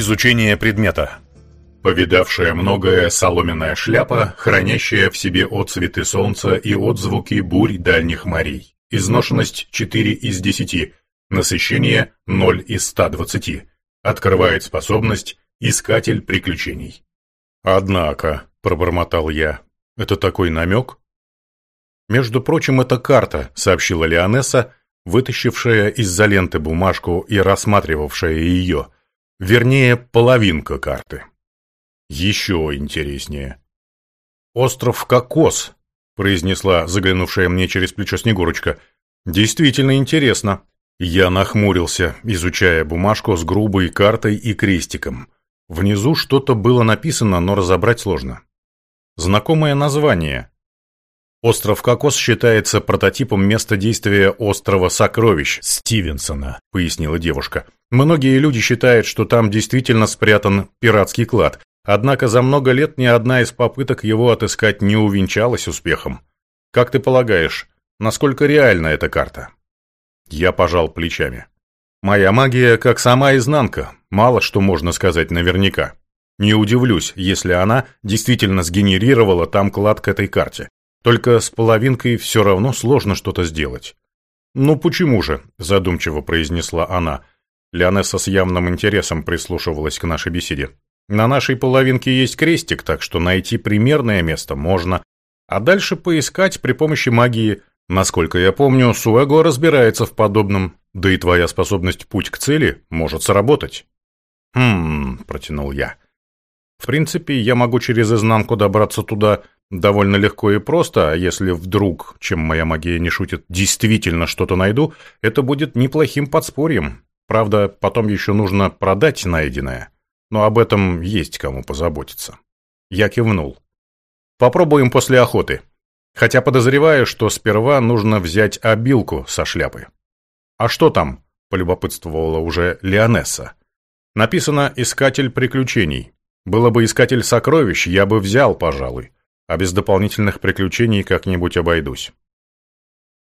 Изучение предмета. Повидавшая многое соломенная шляпа, хранящая в себе отцветы солнца и отзвуки бурь дальних морей. Изношенность 4 из 10, насыщение 0 из 120. Открывает способность «Искатель приключений». «Однако», — пробормотал я, — «это такой намек?» «Между прочим, это карта», — сообщила Леонесса, вытащившая из-за ленты бумажку и рассматривавшая ее — Вернее, половинка карты. Еще интереснее. «Остров Кокос», — произнесла заглянувшая мне через плечо Снегурочка. «Действительно интересно». Я нахмурился, изучая бумажку с грубой картой и крестиком. Внизу что-то было написано, но разобрать сложно. Знакомое название. Остров Кокос считается прототипом места действия острова Сокровищ Стивенсона, пояснила девушка. Многие люди считают, что там действительно спрятан пиратский клад, однако за много лет ни одна из попыток его отыскать не увенчалась успехом. Как ты полагаешь, насколько реальна эта карта? Я пожал плечами. Моя магия как сама изнанка, мало что можно сказать наверняка. Не удивлюсь, если она действительно сгенерировала там клад к этой карте. Только с половинкой все равно сложно что-то сделать. «Ну почему же?» – задумчиво произнесла она. Леонесса с явным интересом прислушивалась к нашей беседе. «На нашей половинке есть крестик, так что найти примерное место можно, а дальше поискать при помощи магии. Насколько я помню, Суэго разбирается в подобном, да и твоя способность путь к цели может сработать». «Хм...» – протянул я. «В принципе, я могу через изнанку добраться туда довольно легко и просто, а если вдруг, чем моя магия не шутит, действительно что-то найду, это будет неплохим подспорьем». Правда, потом еще нужно продать найденное, но об этом есть кому позаботиться. Я кивнул. Попробуем после охоты. Хотя подозреваю, что сперва нужно взять обилку со шляпы. А что там? Полюбопытствовала уже Леонесса. Написано «Искатель приключений». Было бы искатель сокровищ, я бы взял, пожалуй. А без дополнительных приключений как-нибудь обойдусь.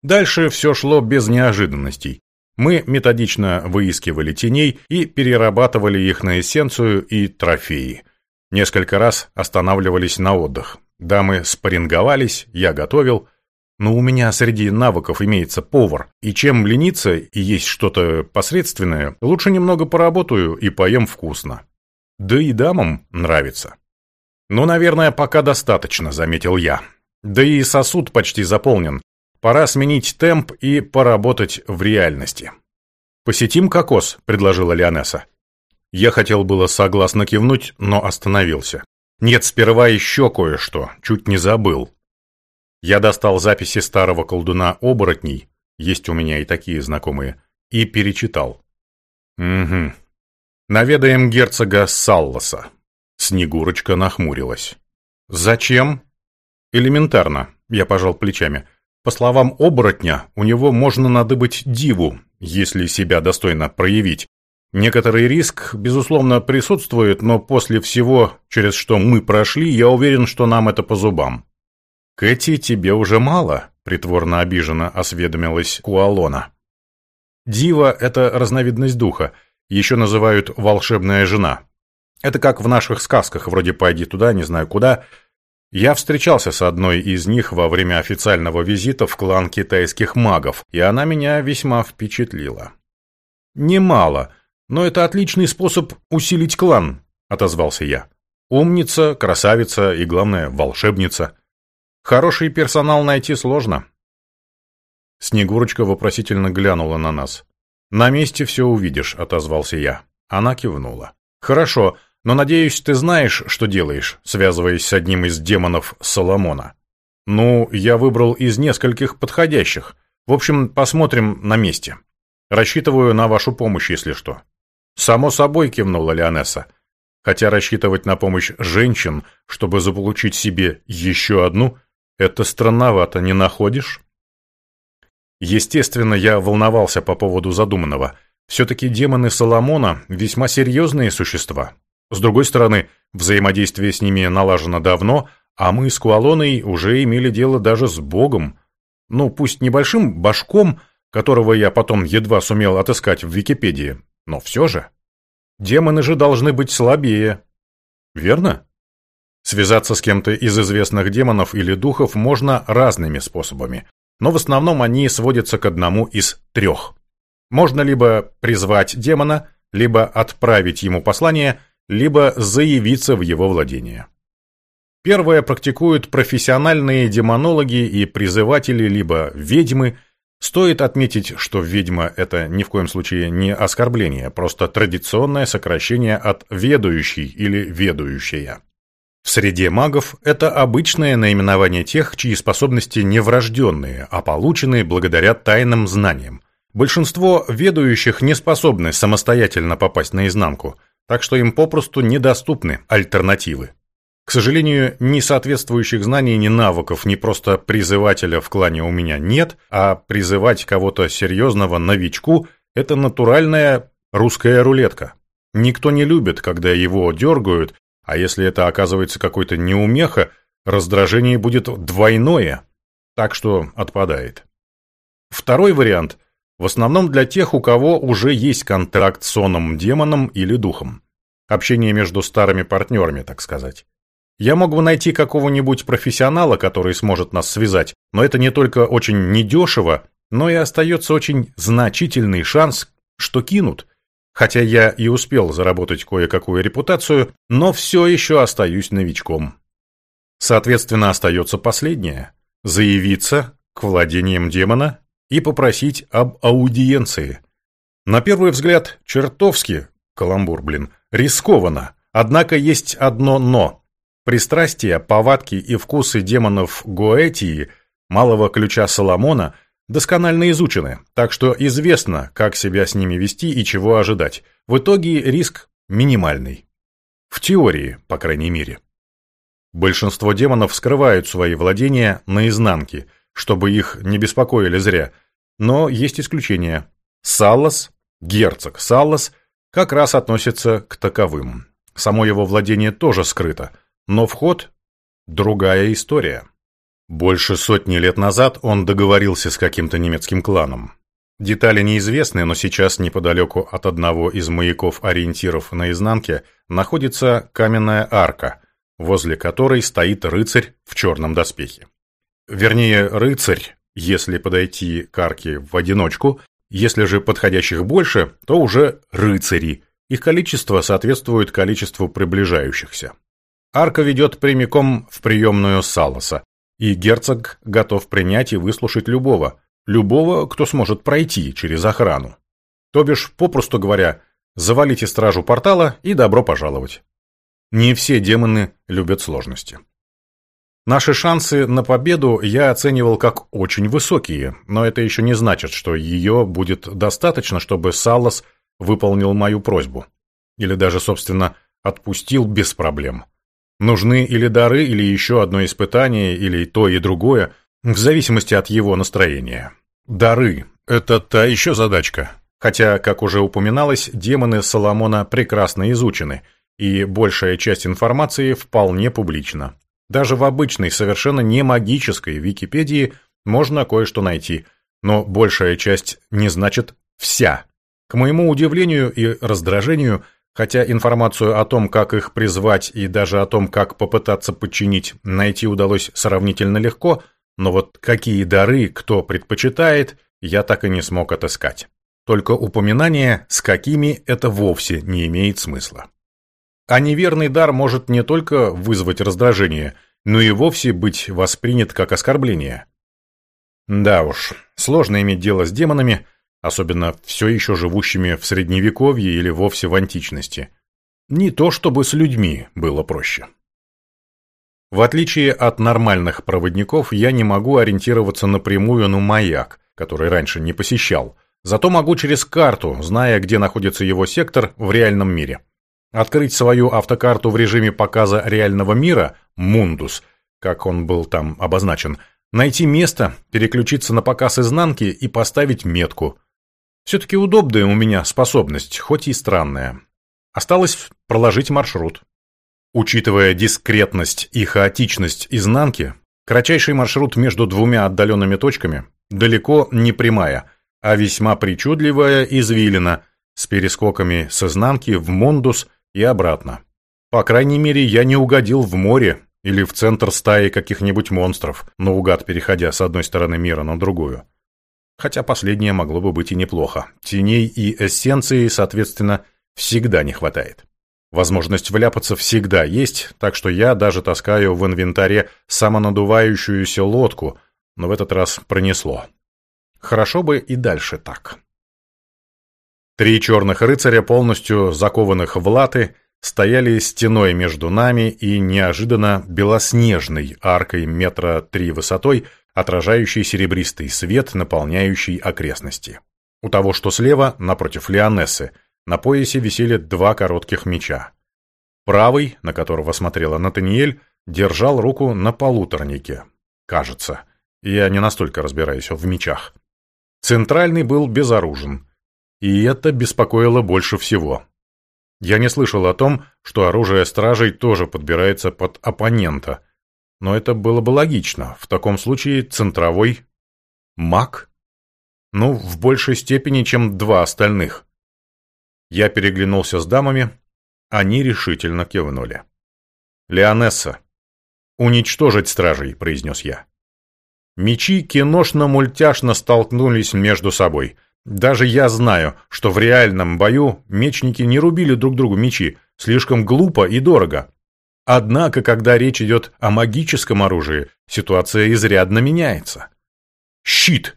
Дальше все шло без неожиданностей. Мы методично выискивали теней и перерабатывали их на эссенцию и трофеи. Несколько раз останавливались на отдых. Дамы спарринговались, я готовил. Но у меня среди навыков имеется повар, и чем лениться и есть что-то посредственное, лучше немного поработаю и поем вкусно. Да и дамам нравится. Ну, наверное, пока достаточно, заметил я. Да и сосуд почти заполнен. Пора сменить темп и поработать в реальности. «Посетим кокос», — предложила Леонесса. Я хотел было согласно кивнуть, но остановился. «Нет, сперва еще кое-что, чуть не забыл». Я достал записи старого колдуна оборотней, есть у меня и такие знакомые, и перечитал. «Угу. Наведаем герцога Салласа». Снегурочка нахмурилась. «Зачем?» «Элементарно», — я пожал плечами. По словам оборотня, у него можно надыбыть диву, если себя достойно проявить. Некоторый риск, безусловно, присутствует, но после всего, через что мы прошли, я уверен, что нам это по зубам. «Кэти, тебе уже мало», — притворно обиженно осведомилась Куалона. Дива — это разновидность духа, еще называют «волшебная жена». Это как в наших сказках, вроде «пойди туда, не знаю куда», я встречался с одной из них во время официального визита в клан китайских магов, и она меня весьма впечатлила. «Немало, но это отличный способ усилить клан», — отозвался я. «Умница, красавица и, главное, волшебница. Хороший персонал найти сложно». Снегурочка вопросительно глянула на нас. «На месте все увидишь», — отозвался я. Она кивнула. «Хорошо, но, надеюсь, ты знаешь, что делаешь, связываясь с одним из демонов Соломона. Ну, я выбрал из нескольких подходящих. В общем, посмотрим на месте. Рассчитываю на вашу помощь, если что. Само собой, кивнула Леонесса. Хотя рассчитывать на помощь женщин, чтобы заполучить себе еще одну, это странновато, не находишь? Естественно, я волновался по поводу задуманного. Все-таки демоны Соломона весьма серьезные существа, с другой стороны, взаимодействие с ними налажено давно, а мы с Куалоной уже имели дело даже с Богом. Ну, пусть небольшим башком, которого я потом едва сумел отыскать в Википедии, но все же. Демоны же должны быть слабее. Верно? Связаться с кем-то из известных демонов или духов можно разными способами, но в основном они сводятся к одному из трех. Можно либо призвать демона, либо отправить ему послание, либо заявиться в его владение. Первое практикуют профессиональные демонологи и призыватели, либо ведьмы. Стоит отметить, что ведьма – это ни в коем случае не оскорбление, просто традиционное сокращение от «ведающий» или «ведающая». В среде магов это обычное наименование тех, чьи способности не врожденные, а полученные благодаря тайным знаниям. Большинство ведающих не способны самостоятельно попасть наизнанку, так что им попросту недоступны альтернативы. К сожалению, ни соответствующих знаний, ни навыков, ни просто призывателя в клане у меня нет, а призывать кого-то серьезного новичку – это натуральная русская рулетка. Никто не любит, когда его дергают, а если это оказывается какой-то неумеха, раздражение будет двойное, так что отпадает. Второй вариант в основном для тех, у кого уже есть контракт с соном демоном или духом. Общение между старыми партнерами, так сказать. Я мог бы найти какого-нибудь профессионала, который сможет нас связать, но это не только очень недешево, но и остается очень значительный шанс, что кинут – Хотя я и успел заработать кое-какую репутацию, но все еще остаюсь новичком. Соответственно, остается последнее – заявиться к владениям демона и попросить об аудиенции. На первый взгляд, чертовски, каламбур, блин, рискованно, однако есть одно «но». Пристрастия, повадки и вкусы демонов Гоэтии, малого ключа Соломона – досконально изучены, так что известно, как себя с ними вести и чего ожидать. В итоге риск минимальный. В теории, по крайней мере. Большинство демонов скрывают свои владения наизнанке, чтобы их не беспокоили зря. Но есть исключения. Саллас, герцог Саллас, как раз относится к таковым. Само его владение тоже скрыто, но вход – другая история. Больше сотни лет назад он договорился с каким-то немецким кланом. Детали неизвестны, но сейчас неподалеку от одного из маяков-ориентиров на изнанке находится каменная арка, возле которой стоит рыцарь в черном доспехе. Вернее, рыцарь, если подойти к арке в одиночку, если же подходящих больше, то уже рыцари. Их количество соответствует количеству приближающихся. Арка ведет прямиком в приемную Салоса, и герцог готов принять и выслушать любого, любого, кто сможет пройти через охрану. То бишь, попросту говоря, завалите стражу портала и добро пожаловать. Не все демоны любят сложности. Наши шансы на победу я оценивал как очень высокие, но это еще не значит, что ее будет достаточно, чтобы Саллас выполнил мою просьбу. Или даже, собственно, отпустил без проблем. Нужны или дары, или еще одно испытание, или то и другое, в зависимости от его настроения. Дары – это та еще задачка. Хотя, как уже упоминалось, демоны Соломона прекрасно изучены, и большая часть информации вполне публична. Даже в обычной, совершенно не магической Википедии можно кое-что найти, но большая часть не значит «вся». К моему удивлению и раздражению – Хотя информацию о том, как их призвать и даже о том, как попытаться подчинить, найти удалось сравнительно легко, но вот какие дары кто предпочитает, я так и не смог отыскать. Только упоминание, с какими это вовсе не имеет смысла. А неверный дар может не только вызвать раздражение, но и вовсе быть воспринят как оскорбление. Да уж, сложно иметь дело с демонами, особенно все еще живущими в Средневековье или вовсе в античности. Не то чтобы с людьми было проще. В отличие от нормальных проводников, я не могу ориентироваться напрямую на маяк, который раньше не посещал, зато могу через карту, зная, где находится его сектор в реальном мире. Открыть свою автокарту в режиме показа реального мира, Мундус, как он был там обозначен, найти место, переключиться на показ изнанки и поставить метку – все-таки удобная у меня способность, хоть и странная. Осталось проложить маршрут. Учитывая дискретность и хаотичность изнанки, кратчайший маршрут между двумя отдаленными точками далеко не прямая, а весьма причудливая извилина, с перескоками с изнанки в Мондус и обратно. По крайней мере, я не угодил в море или в центр стаи каких-нибудь монстров, наугад переходя с одной стороны мира на другую. Хотя последнее могло бы быть и неплохо. Теней и эссенции, соответственно, всегда не хватает. Возможность вляпаться всегда есть, так что я даже таскаю в инвентаре самонадувающуюся лодку, но в этот раз пронесло. Хорошо бы и дальше так. Три черных рыцаря, полностью закованных в латы, стояли стеной между нами и неожиданно белоснежной аркой метра три высотой, отражающей серебристый свет, наполняющий окрестности. У того, что слева, напротив Лионессы, на поясе висели два коротких меча. Правый, на которого смотрела Натаниэль, держал руку на полуторнике. Кажется. Я не настолько разбираюсь в мечах. Центральный был безоружен. И это беспокоило больше всего. Я не слышал о том, что оружие стражей тоже подбирается под оппонента. Но это было бы логично. В таком случае центровой маг? Ну, в большей степени, чем два остальных. Я переглянулся с дамами, они решительно кивнули. «Леонесса, уничтожить стражей», — произнес я. Мечи киношно-мультяшно столкнулись между собой. Даже я знаю, что в реальном бою мечники не рубили друг другу мечи, слишком глупо и дорого. Однако, когда речь идет о магическом оружии, ситуация изрядно меняется. Щит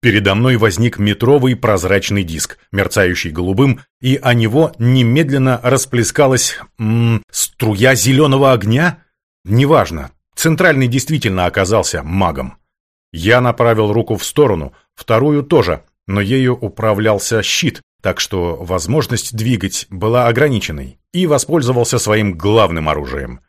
Передо мной возник метровый прозрачный диск, мерцающий голубым, и о него немедленно расплескалась м -м, струя зеленого огня? Неважно, центральный действительно оказался магом. Я направил руку в сторону, вторую тоже, но ею управлялся щит, так что возможность двигать была ограниченной, и воспользовался своим главным оружием.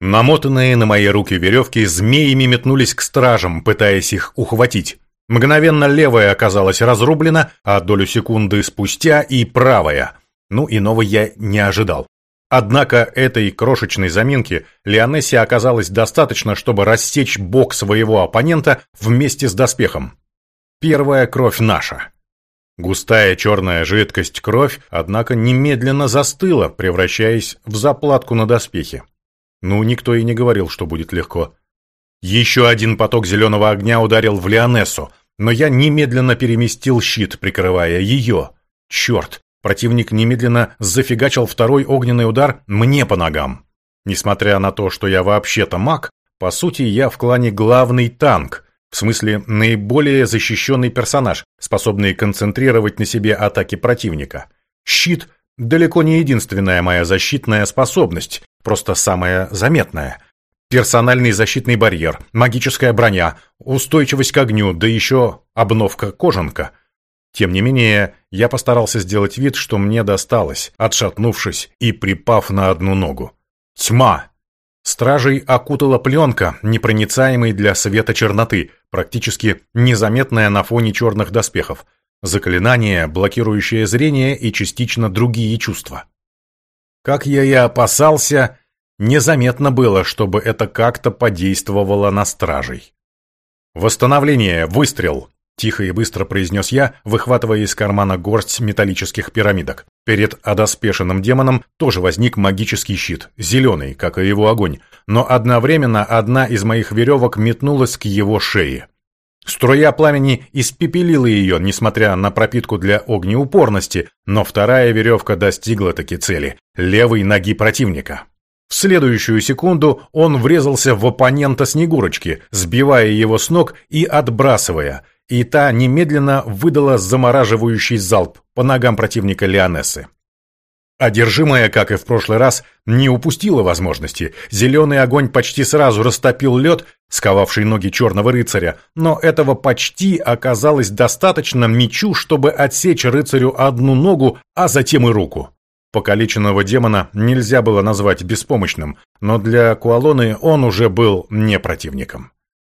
Намотанные на мои руки веревки змеями метнулись к стражам, пытаясь их ухватить. Мгновенно левая оказалась разрублена, а долю секунды спустя и правая. Ну, иного я не ожидал. Однако этой крошечной заминки Леонессе оказалось достаточно, чтобы рассечь бок своего оппонента вместе с доспехом. Первая кровь наша. Густая черная жидкость кровь, однако, немедленно застыла, превращаясь в заплатку на доспехе. Ну, никто и не говорил, что будет легко. Еще один поток зеленого огня ударил в Леонессу, но я немедленно переместил щит, прикрывая ее. Черт, противник немедленно зафигачил второй огненный удар мне по ногам. Несмотря на то, что я вообще-то маг, по сути я в клане главный танк, в смысле наиболее защищенный персонаж, способный концентрировать на себе атаки противника. Щит – далеко не единственная моя защитная способность, просто самая заметная – персональный защитный барьер, магическая броня, устойчивость к огню, да еще обновка-кожанка. Тем не менее, я постарался сделать вид, что мне досталось, отшатнувшись и припав на одну ногу. Тьма! Стражей окутала пленка, непроницаемой для света черноты, практически незаметная на фоне черных доспехов. Заклинание, блокирующее зрение и частично другие чувства. Как я и опасался, Незаметно было, чтобы это как-то подействовало на стражей. «Восстановление! Выстрел!» — тихо и быстро произнес я, выхватывая из кармана горсть металлических пирамидок. Перед одоспешенным демоном тоже возник магический щит, зеленый, как и его огонь, но одновременно одна из моих веревок метнулась к его шее. Струя пламени испепелила ее, несмотря на пропитку для огнеупорности, но вторая веревка достигла таки цели — левой ноги противника. В следующую секунду он врезался в оппонента Снегурочки, сбивая его с ног и отбрасывая, и та немедленно выдала замораживающий залп по ногам противника Лионессы. Одержимая, как и в прошлый раз, не упустила возможности. Зеленый огонь почти сразу растопил лед, сковавший ноги черного рыцаря, но этого почти оказалось достаточно мечу, чтобы отсечь рыцарю одну ногу, а затем и руку. Покалеченного демона нельзя было назвать беспомощным, но для Куалоны он уже был не противником.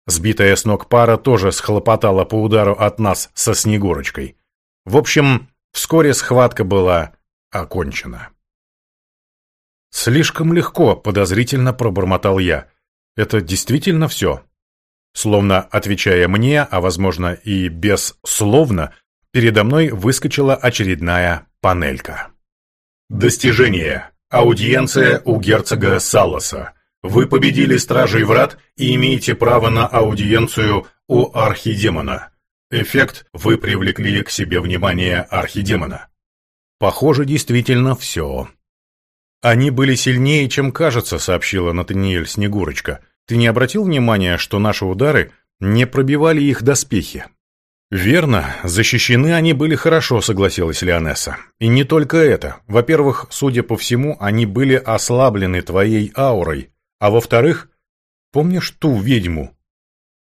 Сбитая с ног пара тоже схлопотала по удару от нас со Снегурочкой. В общем, вскоре схватка была окончена. «Слишком легко», — подозрительно пробормотал я. «Это действительно все?» Словно отвечая мне, а возможно и бессловно, Передо мной выскочила очередная панелька. Достижение. Аудиенция у герцога Салласа. Вы победили Стражей Врат и имеете право на аудиенцию у Архидемона. Эффект «Вы привлекли к себе внимание Архидемона». Похоже, действительно все. Они были сильнее, чем кажется, сообщила Натаниэль Снегурочка. Ты не обратил внимания, что наши удары не пробивали их доспехи? «Верно, защищены они были хорошо», — согласилась Леонесса. «И не только это. Во-первых, судя по всему, они были ослаблены твоей аурой. А во-вторых, помнишь ту ведьму?»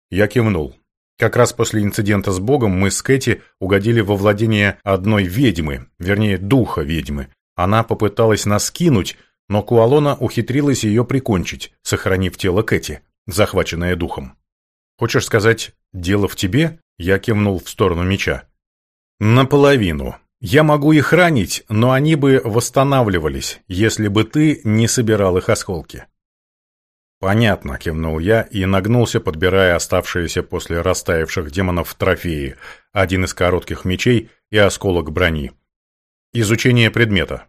Я кивнул. Как раз после инцидента с Богом мы с Кэти угодили во владение одной ведьмы, вернее, духа ведьмы. Она попыталась нас кинуть, но Куалона ухитрилась ее прикончить, сохранив тело Кэти, захваченное духом. «Хочешь сказать, дело в тебе?» Я кивнул в сторону меча. «Наполовину. Я могу их ранить, но они бы восстанавливались, если бы ты не собирал их осколки». «Понятно», — кивнул я и нагнулся, подбирая оставшиеся после растаявших демонов трофеи, один из коротких мечей и осколок брони. Изучение предмета.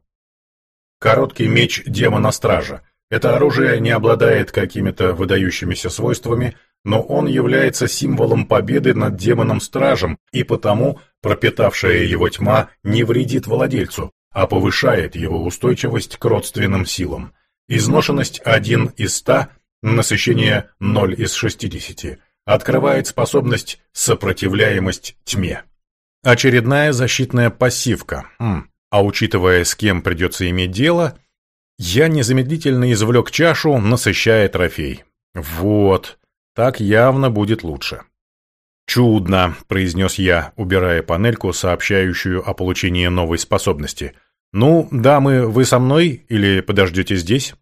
Короткий меч демона-стража. Это оружие не обладает какими-то выдающимися свойствами, но он является символом победы над демоном-стражем, и потому пропитавшая его тьма не вредит владельцу, а повышает его устойчивость к родственным силам. Изношенность 1 из 100, насыщение 0 из 60. Открывает способность сопротивляемость тьме. Очередная защитная пассивка. Хм. А учитывая, с кем придется иметь дело, я незамедлительно извлек чашу, насыщая трофей. Вот, так явно будет лучше. «Чудно», — произнес я, убирая панельку, сообщающую о получении новой способности. «Ну, дамы, вы со мной или подождете здесь?»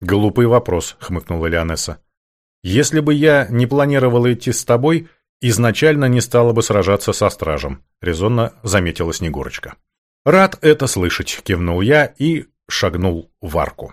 «Глупый вопрос», — хмыкнула Леонесса. «Если бы я не планировала идти с тобой, изначально не стала бы сражаться со стражем», — резонно заметила Снегурочка. «Рад это слышать», — кивнул я и шагнул в арку.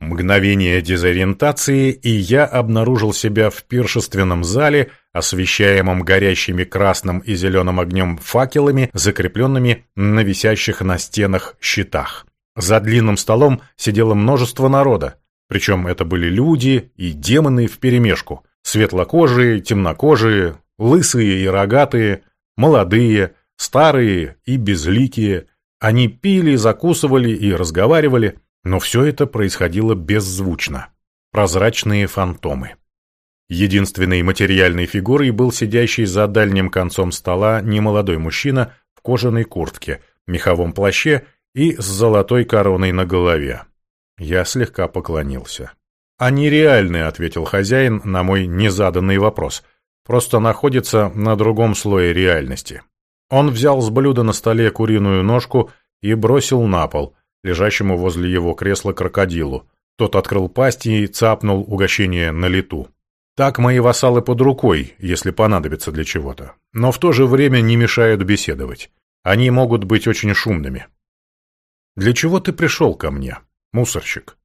Мгновение дезориентации, и я обнаружил себя в пиршественном зале, освещаемом горящими красным и зеленым огнем факелами, закрепленными на висящих на стенах щитах. За длинным столом сидело множество народа, причем это были люди и демоны вперемешку, светлокожие, темнокожие, лысые и рогатые, молодые, старые и безликие. Они пили, закусывали и разговаривали, но все это происходило беззвучно. Прозрачные фантомы. Единственной материальной фигурой был сидящий за дальним концом стола немолодой мужчина в кожаной куртке, меховом плаще и с золотой короной на голове. Я слегка поклонился. «Они реальные», — ответил хозяин на мой незаданный вопрос. «Просто находятся на другом слое реальности». Он взял с блюда на столе куриную ножку и бросил на пол, лежащему возле его кресла крокодилу. Тот открыл пасть и цапнул угощение на лету. Так мои вассалы под рукой, если понадобится для чего-то. Но в то же время не мешают беседовать. Они могут быть очень шумными. «Для чего ты пришел ко мне, мусорщик?»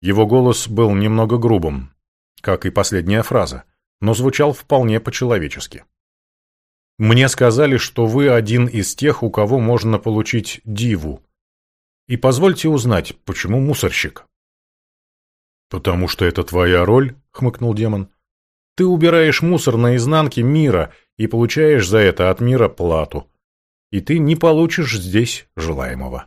Его голос был немного грубым, как и последняя фраза, но звучал вполне по-человечески. «Мне сказали, что вы один из тех, у кого можно получить диву, и позвольте узнать, почему мусорщик?» «Потому что это твоя роль», — хмыкнул демон. «Ты убираешь мусор на изнанке мира и получаешь за это от мира плату. И ты не получишь здесь желаемого».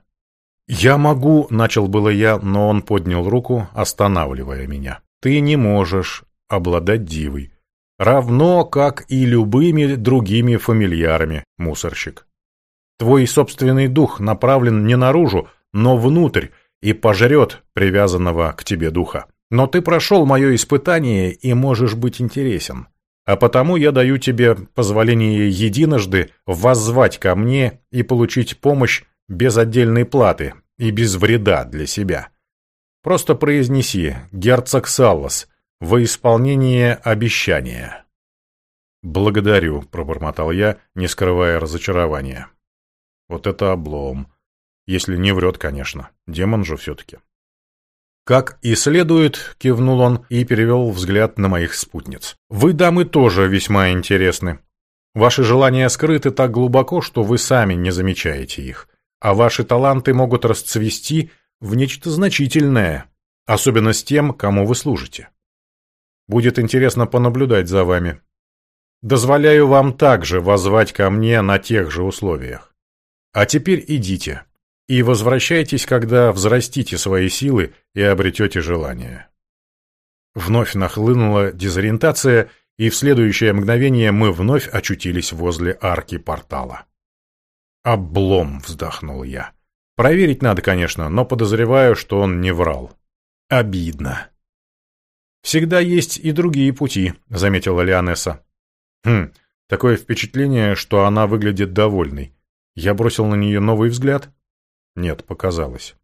«Я могу», — начал было я, но он поднял руку, останавливая меня. «Ты не можешь обладать дивой. Равно, как и любыми другими фамильярами, мусорщик. Твой собственный дух направлен не наружу, но внутрь и пожрет привязанного к тебе духа. Но ты прошел мое испытание и можешь быть интересен. А потому я даю тебе позволение единожды воззвать ко мне и получить помощь без отдельной платы и без вреда для себя. Просто произнеси «Герцог Саллас» во исполнение обещания. «Благодарю», — пробормотал я, не скрывая разочарования. «Вот это облом. Если не врет, конечно. Демон же все-таки. «Как и следует», — кивнул он и перевел взгляд на моих спутниц. «Вы, дамы, тоже весьма интересны. Ваши желания скрыты так глубоко, что вы сами не замечаете их, а ваши таланты могут расцвести в нечто значительное, особенно с тем, кому вы служите. Будет интересно понаблюдать за вами. Дозволяю вам также воззвать ко мне на тех же условиях. А теперь идите и возвращайтесь, когда взрастите свои силы и обретете желание. Вновь нахлынула дезориентация, и в следующее мгновение мы вновь очутились возле арки портала. «Облом!» — вздохнул я. «Проверить надо, конечно, но подозреваю, что он не врал. Обидно». «Всегда есть и другие пути», — заметила Леонесса. «Хм, такое впечатление, что она выглядит довольной. Я бросил на нее новый взгляд. Нет, показалось.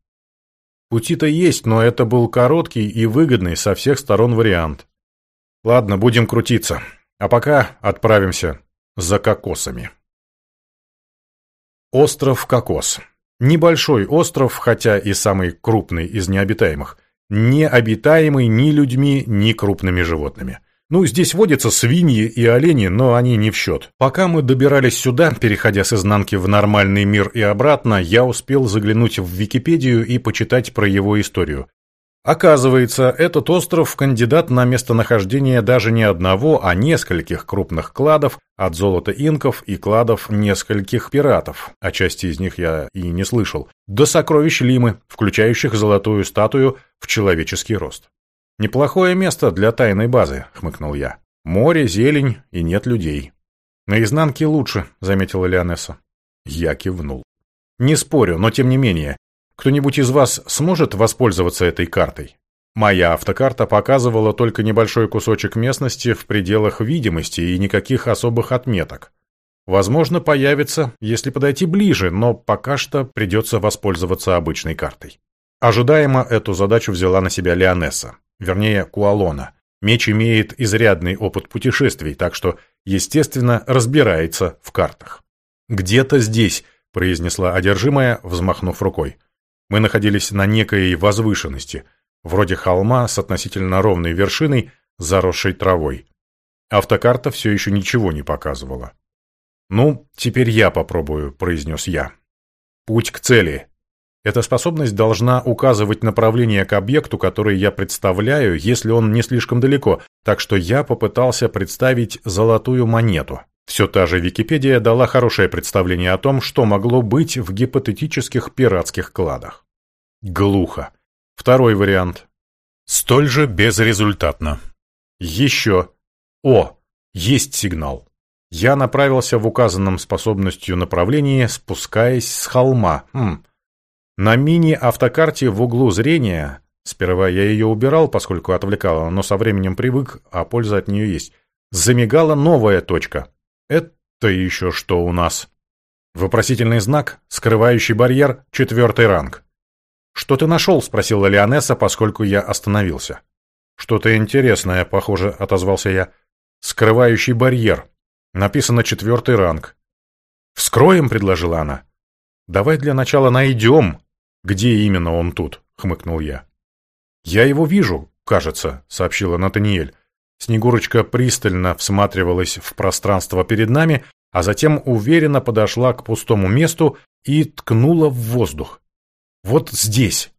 Пути-то есть, но это был короткий и выгодный со всех сторон вариант. Ладно, будем крутиться. А пока отправимся за кокосами. Остров Кокос. Небольшой остров, хотя и самый крупный из необитаемых. Не обитаемый ни людьми, ни крупными животными. Ну, здесь водятся свиньи и олени, но они не в счет. Пока мы добирались сюда, переходя с изнанки в нормальный мир и обратно, я успел заглянуть в Википедию и почитать про его историю. Оказывается, этот остров – кандидат на местонахождение даже не одного, а нескольких крупных кладов, от золота инков и кладов нескольких пиратов, о части из них я и не слышал, до сокровищ Лимы, включающих золотую статую в человеческий рост. «Неплохое место для тайной базы», — хмыкнул я. «Море, зелень и нет людей». «На изнанке лучше», — заметила Леонесса. Я кивнул. «Не спорю, но тем не менее. Кто-нибудь из вас сможет воспользоваться этой картой?» Моя автокарта показывала только небольшой кусочек местности в пределах видимости и никаких особых отметок. Возможно, появится, если подойти ближе, но пока что придется воспользоваться обычной картой. Ожидаемо эту задачу взяла на себя Леонесса вернее Куалона. Меч имеет изрядный опыт путешествий, так что, естественно, разбирается в картах. «Где-то здесь», — произнесла одержимая, взмахнув рукой. Мы находились на некой возвышенности, вроде холма с относительно ровной вершиной, заросшей травой. Автокарта все еще ничего не показывала. «Ну, теперь я попробую», — произнес я. «Путь к цели. Эта способность должна указывать направление к объекту, который я представляю, если он не слишком далеко, так что я попытался представить золотую монету. Все та же Википедия дала хорошее представление о том, что могло быть в гипотетических пиратских кладах. Глухо. Второй вариант. Столь же безрезультатно. Еще. О, есть сигнал. Я направился в указанном способностью направлении, спускаясь с холма. Хм, на мини-автокарте в углу зрения, сперва я ее убирал, поскольку отвлекала, но со временем привык, а польза от нее есть, замигала новая точка. Это еще что у нас? Вопросительный знак, скрывающий барьер, четвертый ранг. «Что ты нашел?» — спросила Леонесса, поскольку я остановился. «Что-то интересное, похоже», — отозвался я. «Скрывающий барьер. Написано четвертый ранг». «Вскроем», — предложила она. «Давай для начала найдем», «Где именно он тут?» — хмыкнул я. «Я его вижу, кажется», — сообщила Натаниэль. Снегурочка пристально всматривалась в пространство перед нами, а затем уверенно подошла к пустому месту и ткнула в воздух. «Вот здесь!»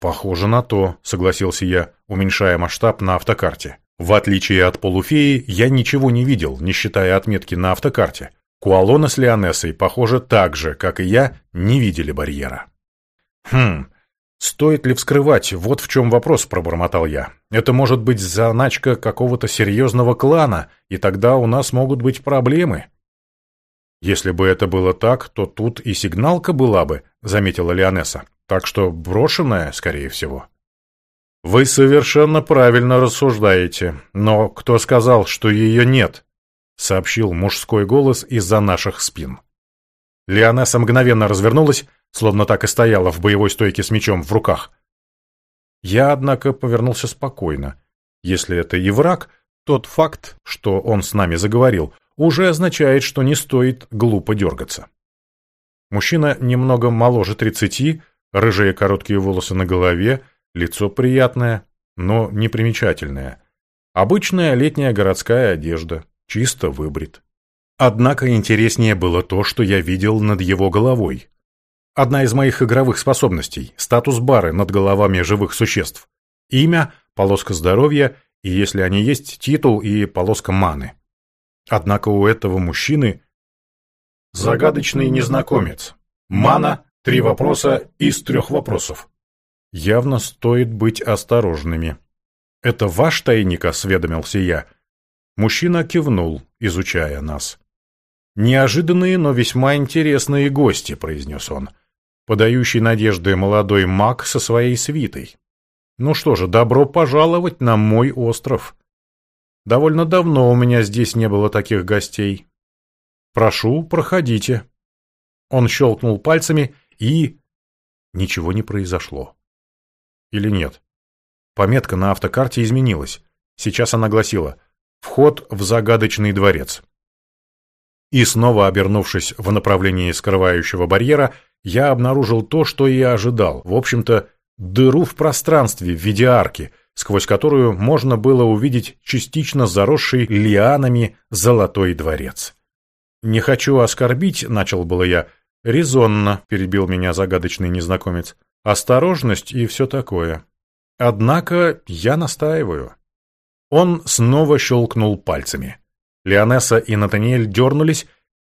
«Похоже на то», — согласился я, уменьшая масштаб на автокарте. В отличие от полуфеи, я ничего не видел, не считая отметки на автокарте. Куалона с Леонессой, похоже, так же, как и я, не видели барьера. «Хм, стоит ли вскрывать? Вот в чем вопрос», — пробормотал я. «Это может быть заначка какого-то серьезного клана, и тогда у нас могут быть проблемы». «Если бы это было так, то тут и сигналка была бы», — заметила Леонесса. «Так что брошенная, скорее всего». «Вы совершенно правильно рассуждаете. Но кто сказал, что ее нет?» — сообщил мужской голос из-за наших спин. Леонесса мгновенно развернулась, словно так и стояла в боевой стойке с мечом в руках. Я, однако, повернулся спокойно. Если это и враг, тот факт, что он с нами заговорил, уже означает, что не стоит глупо дергаться. Мужчина немного моложе тридцати, рыжие короткие волосы на голове, лицо приятное, но непримечательное. Обычная летняя городская одежда, чисто выбрит. Однако интереснее было то, что я видел над его головой. Одна из моих игровых способностей – статус бары над головами живых существ. Имя, полоска здоровья и, если они есть, титул и полоска маны. Однако у этого мужчины... Загадочный незнакомец. Мана – три вопроса из трех вопросов. Явно стоит быть осторожными. «Это ваш тайник?» – осведомился я. Мужчина кивнул, изучая нас. «Неожиданные, но весьма интересные гости», – произнес он подающий надежды молодой маг со своей свитой. Ну что же, добро пожаловать на мой остров. Довольно давно у меня здесь не было таких гостей. Прошу, проходите. Он щелкнул пальцами и... Ничего не произошло. Или нет? Пометка на автокарте изменилась. Сейчас она гласила «Вход в загадочный дворец». И снова обернувшись в направлении скрывающего барьера, я обнаружил то, что и ожидал. В общем-то, дыру в пространстве в виде арки, сквозь которую можно было увидеть частично заросший лианами золотой дворец. «Не хочу оскорбить», — начал было я. «Резонно», — перебил меня загадочный незнакомец. «Осторожность и все такое». Однако я настаиваю. Он снова щелкнул пальцами. Леонесса и Натаниэль дернулись,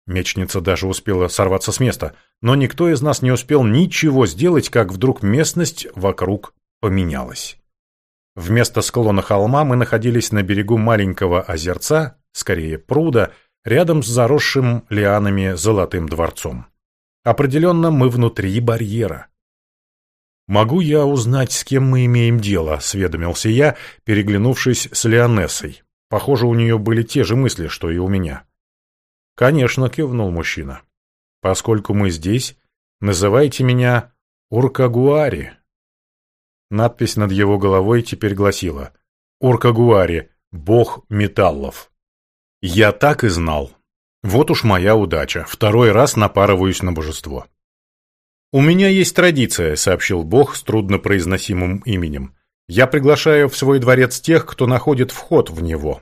Мечница даже успела сорваться с места, но никто из нас не успел ничего сделать, как вдруг местность вокруг поменялась. Вместо склона холма мы находились на берегу маленького озерца, скорее пруда, рядом с заросшим лианами золотым дворцом. Определенно мы внутри барьера. «Могу я узнать, с кем мы имеем дело?» — осведомился я, переглянувшись с Леонессой. Похоже, у нее были те же мысли, что и у меня. «Конечно», — кивнул мужчина. «Поскольку мы здесь, называйте меня Уркагуари». Надпись над его головой теперь гласила «Уркагуари, бог металлов». Я так и знал. Вот уж моя удача, второй раз напарываюсь на божество. «У меня есть традиция», — сообщил бог с труднопроизносимым именем. «Я приглашаю в свой дворец тех, кто находит вход в него.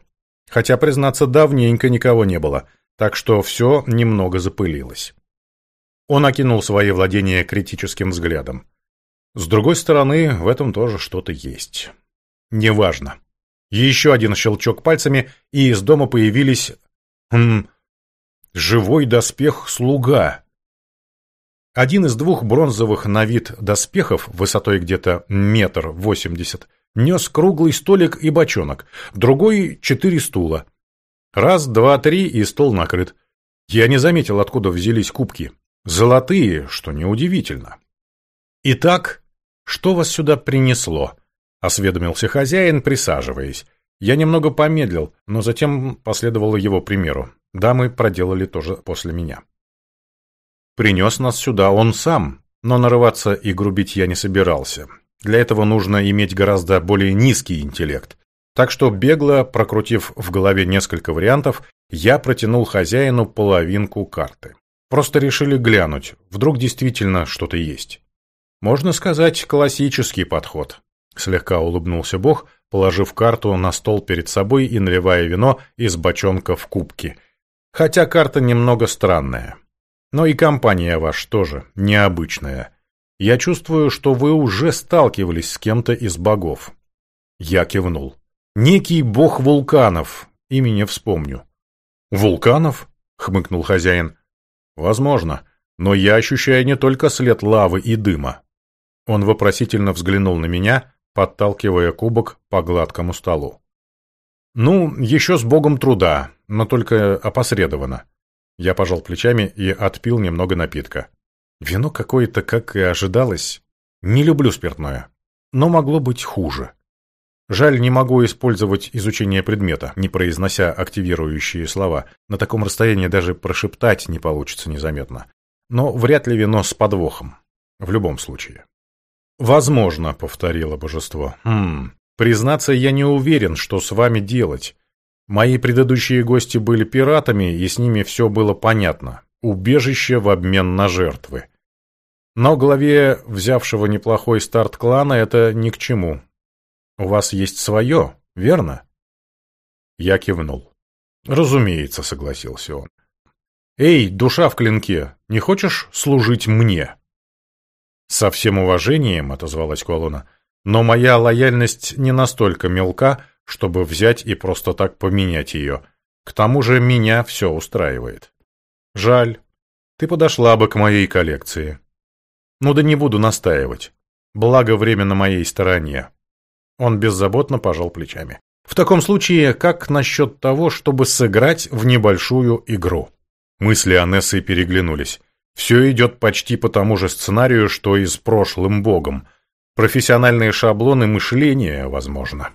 Хотя, признаться, давненько никого не было так что все немного запылилось. Он окинул свои владения критическим взглядом. С другой стороны, в этом тоже что-то есть. Неважно. Еще один щелчок пальцами, и из дома появились... Хм, живой доспех-слуга. Один из двух бронзовых на вид доспехов, высотой где-то метр восемьдесят, нес круглый столик и бочонок, другой — четыре стула. Раз, два, три, и стол накрыт. Я не заметил, откуда взялись кубки. Золотые, что неудивительно. Итак, что вас сюда принесло? Осведомился хозяин, присаживаясь. Я немного помедлил, но затем последовал его примеру. Дамы проделали тоже после меня. Принес нас сюда он сам, но нарываться и грубить я не собирался. Для этого нужно иметь гораздо более низкий интеллект. Так что, бегло прокрутив в голове несколько вариантов, я протянул хозяину половинку карты. Просто решили глянуть, вдруг действительно что-то есть. Можно сказать, классический подход. Слегка улыбнулся Бог, положив карту на стол перед собой и наливая вино из бочонка в кубки. Хотя карта немного странная. Но и компания ваша тоже необычная. Я чувствую, что вы уже сталкивались с кем-то из богов. Я кивнул. Некий бог вулканов, имени вспомню. Вулканов? хмыкнул хозяин. Возможно, но я ощущаю не только след лавы и дыма. Он вопросительно взглянул на меня, подталкивая кубок по гладкому столу. Ну, еще с богом труда, но только опосредованно. Я пожал плечами и отпил немного напитка. Вино какое-то, как и ожидалось. Не люблю спиртное, но могло быть хуже. Жаль, не могу использовать изучение предмета, не произнося активирующие слова. На таком расстоянии даже прошептать не получится незаметно. Но вряд ли вино с подвохом. В любом случае. «Возможно», — повторило божество. «Хм, признаться, я не уверен, что с вами делать. Мои предыдущие гости были пиратами, и с ними все было понятно. Убежище в обмен на жертвы. Но главе, взявшего неплохой старт клана, это ни к чему. У вас есть свое, верно? Я кивнул. Разумеется, согласился он. «Эй, душа в клинке, не хочешь служить мне?» «Со всем уважением», — отозвалась Колона, «но моя лояльность не настолько мелка, чтобы взять и просто так поменять ее. К тому же меня все устраивает». «Жаль. Ты подошла бы к моей коллекции». «Ну да не буду настаивать. Благо время на моей стороне». Он беззаботно пожал плечами. «В таком случае, как насчет того, чтобы сыграть в небольшую игру?» Мысли Анессы переглянулись. Все идет почти по тому же сценарию, что и с прошлым богом. Профессиональные шаблоны мышления, возможно.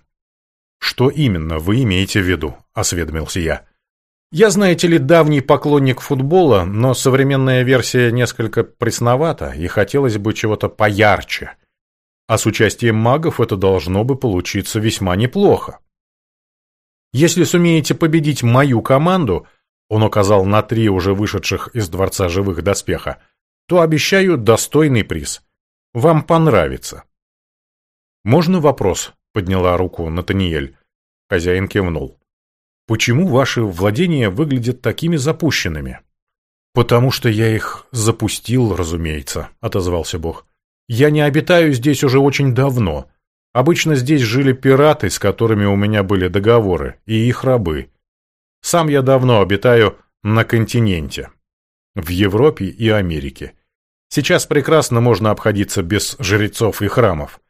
«Что именно вы имеете в виду?» – осведомился я. «Я, знаете ли, давний поклонник футбола, но современная версия несколько пресновата, и хотелось бы чего-то поярче. А с участием магов это должно бы получиться весьма неплохо. Если сумеете победить мою команду – он указал на три уже вышедших из Дворца Живых доспеха, то обещаю достойный приз. Вам понравится. «Можно вопрос?» — подняла руку Натаниэль. Хозяин кивнул. «Почему ваши владения выглядят такими запущенными?» «Потому что я их запустил, разумеется», — отозвался Бог. «Я не обитаю здесь уже очень давно. Обычно здесь жили пираты, с которыми у меня были договоры, и их рабы. Сам я давно обитаю на континенте. В Европе и Америке. Сейчас прекрасно можно обходиться без жрецов и храмов.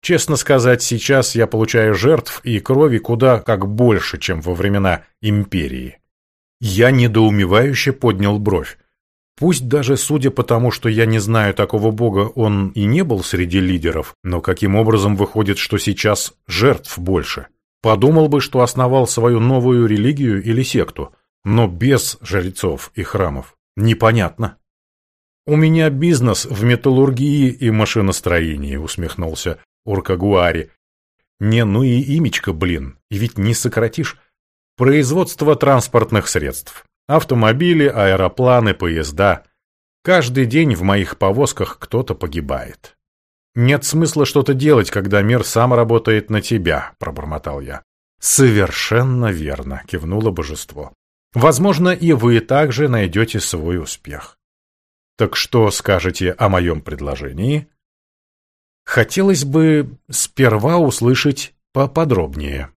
Честно сказать, сейчас я получаю жертв и крови куда как больше, чем во времена империи. Я недоумевающе поднял бровь. Пусть даже судя по тому, что я не знаю такого бога, он и не был среди лидеров, но каким образом выходит, что сейчас жертв больше? Подумал бы, что основал свою новую религию или секту, но без жрецов и храмов. Непонятно. «У меня бизнес в металлургии и машиностроении», — усмехнулся Уркагуари. «Не, ну и имечко, блин, ведь не сократишь. Производство транспортных средств. Автомобили, аэропланы, поезда. Каждый день в моих повозках кто-то погибает». «Нет смысла что-то делать, когда мир сам работает на тебя», — пробормотал я. «Совершенно верно», — кивнуло божество. «Возможно, и вы также найдете свой успех». «Так что скажете о моем предложении?» «Хотелось бы сперва услышать поподробнее».